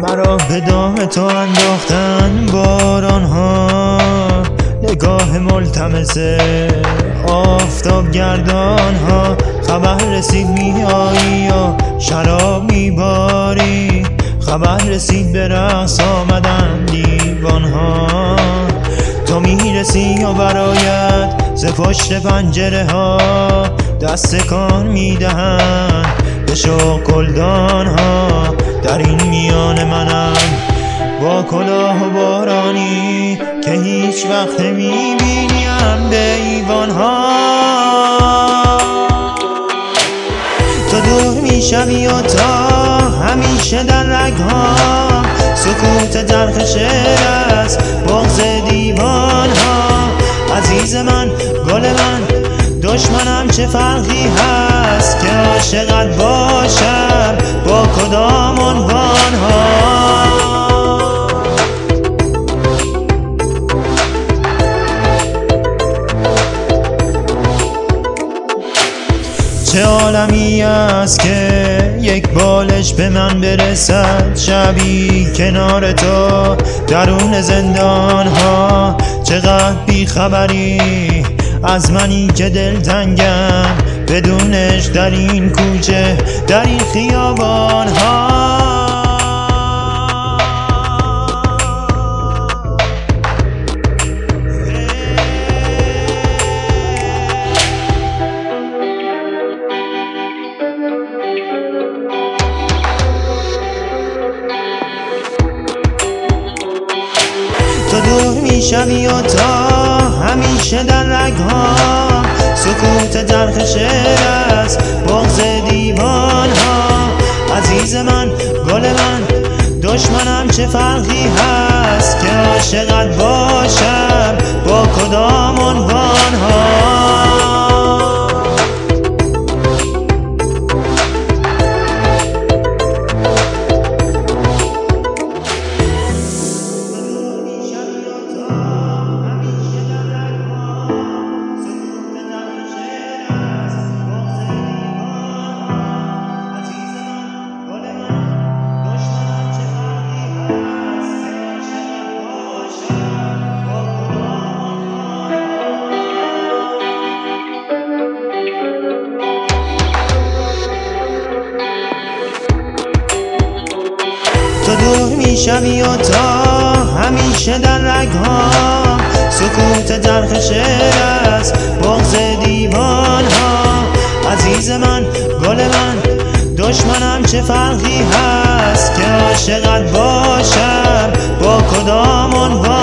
مرا به دام تو انداختن باران ها نگاه ملتمسه آفتاب گردان ها خبر رسید میایی یا شراب میباری؟ خبر رسید به رقص آمدن دیوان ها تو می‌رسی و برایت ز پشت پنجره ها دست کان می‌دهند. به گلدان ها در این میان منم. با کلاه و بارانی که هیچ وقت می‌بینیم به ایوان ها تو دور می‌شوی و تا همیشه در رگ ها سکوت تلخ شعر است بغز دیوان ها عزیز من دشمنم چه فرقی هست که عاشقت باشم؟ با کدام عنوان ها چه عالمی است که یک بالش به من برسد؟ شبی کنار تو درون زندان ها چقدر بیخبری از منی که دلتنگم بدونش در این کوچه در این خیابان ها. تو دور می‌شوی و تا همیشه در رگ ها سکوت تلخ شعر است بغز دیوان ها عزیز من گل من دشمنم چه فرقی هست که عاشقت باشم می‌شوی و تا همیشه در رگ ها سکوت تلخ شعر است بغز دیوان ها عزیز من گل من دشمنم چه فرقی هست که عاشقت باشم؟ با کدام عنوان